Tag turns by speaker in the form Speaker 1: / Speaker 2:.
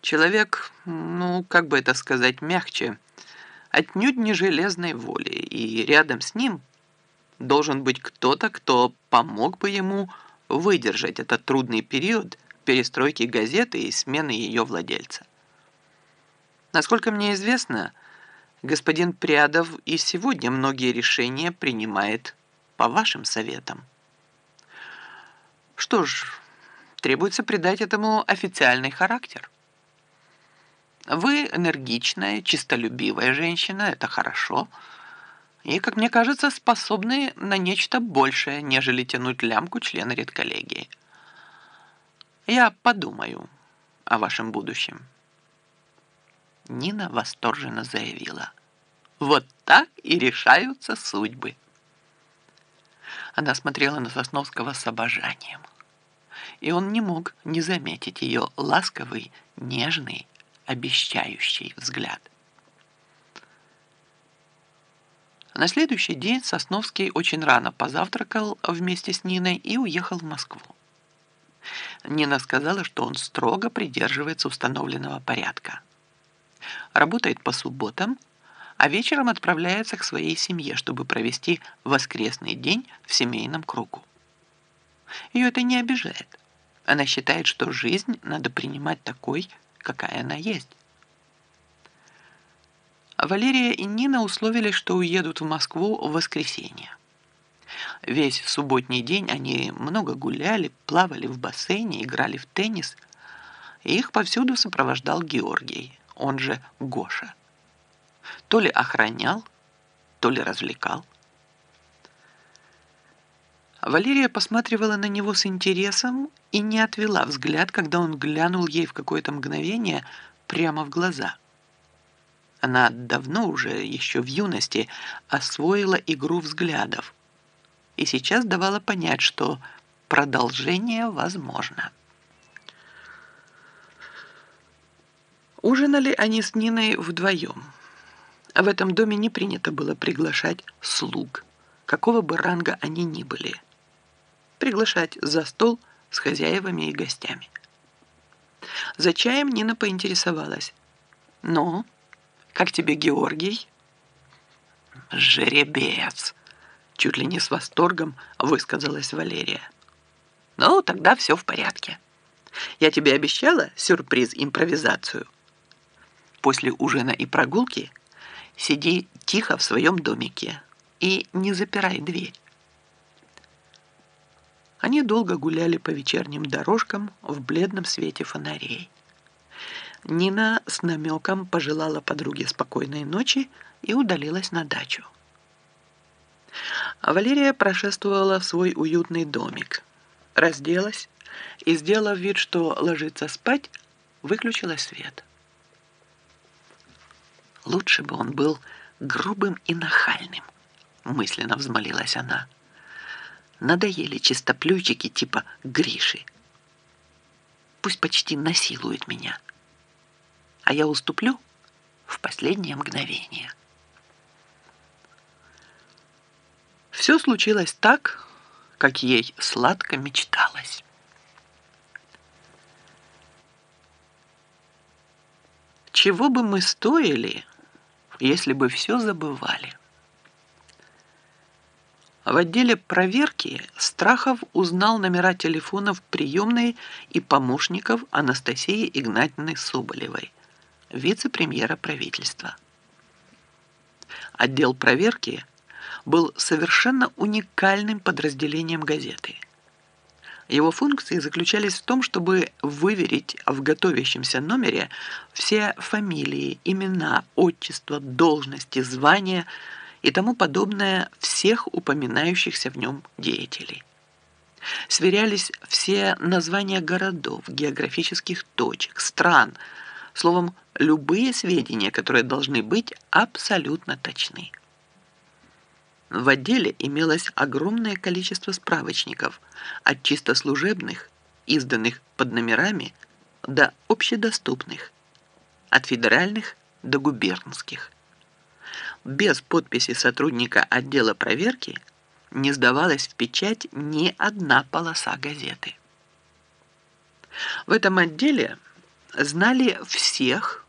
Speaker 1: Человек, ну, как бы это сказать мягче, отнюдь не железной воли, и рядом с ним должен быть кто-то, кто помог бы ему выдержать этот трудный период перестройки газеты и смены ее владельца. Насколько мне известно, господин Прядов и сегодня многие решения принимает по вашим советам. Что ж, требуется придать этому официальный характер. Вы энергичная, чистолюбивая женщина, это хорошо. И, как мне кажется, способны на нечто большее, нежели тянуть лямку члена редколлегии. Я подумаю о вашем будущем. Нина восторженно заявила. Вот так и решаются судьбы. Она смотрела на Сосновского с обожанием. И он не мог не заметить ее ласковый, нежный, обещающий взгляд. На следующий день Сосновский очень рано позавтракал вместе с Ниной и уехал в Москву. Нина сказала, что он строго придерживается установленного порядка. Работает по субботам, а вечером отправляется к своей семье, чтобы провести воскресный день в семейном кругу. Ее это не обижает. Она считает, что жизнь надо принимать такой, какая она есть. Валерия и Нина условились, что уедут в Москву в воскресенье. Весь субботний день они много гуляли, плавали в бассейне, играли в теннис. Их повсюду сопровождал Георгий, он же Гоша. То ли охранял, то ли развлекал. Валерия посматривала на него с интересом и не отвела взгляд, когда он глянул ей в какое-то мгновение прямо в глаза. Она давно уже, еще в юности, освоила игру взглядов и сейчас давала понять, что продолжение возможно. Ужинали они с Ниной вдвоем. В этом доме не принято было приглашать слуг, какого бы ранга они ни были – приглашать за стол с хозяевами и гостями. За чаем Нина поинтересовалась. «Ну, как тебе Георгий?» «Жеребец!» Чуть ли не с восторгом высказалась Валерия. «Ну, тогда все в порядке. Я тебе обещала сюрприз-импровизацию. После ужина и прогулки сиди тихо в своем домике и не запирай дверь. Они долго гуляли по вечерним дорожкам в бледном свете фонарей. Нина с намеком пожелала подруге спокойной ночи и удалилась на дачу. Валерия прошествовала в свой уютный домик, разделась и, сделав вид, что ложится спать, выключила свет. Лучше бы он был грубым и нахальным, мысленно взмолилась она надоели чистоплюйчики типа Гриши. Пусть почти насилует меня, а я уступлю в последнее мгновение. Все случилось так, как ей сладко мечталось. Чего бы мы стоили, если бы все забывали? В отделе проверки Страхов узнал номера телефонов приемной и помощников Анастасии Игнатьевны Соболевой, вице-премьера правительства. Отдел проверки был совершенно уникальным подразделением газеты. Его функции заключались в том, чтобы выверить в готовящемся номере все фамилии, имена, отчества, должности, звания – и тому подобное всех упоминающихся в нем деятелей. Сверялись все названия городов, географических точек, стран, словом, любые сведения, которые должны быть абсолютно точны. В отделе имелось огромное количество справочников, от чисто служебных, изданных под номерами, до общедоступных, от федеральных до губернских – без подписи сотрудника отдела проверки не сдавалась в печать ни одна полоса газеты. В этом отделе знали всех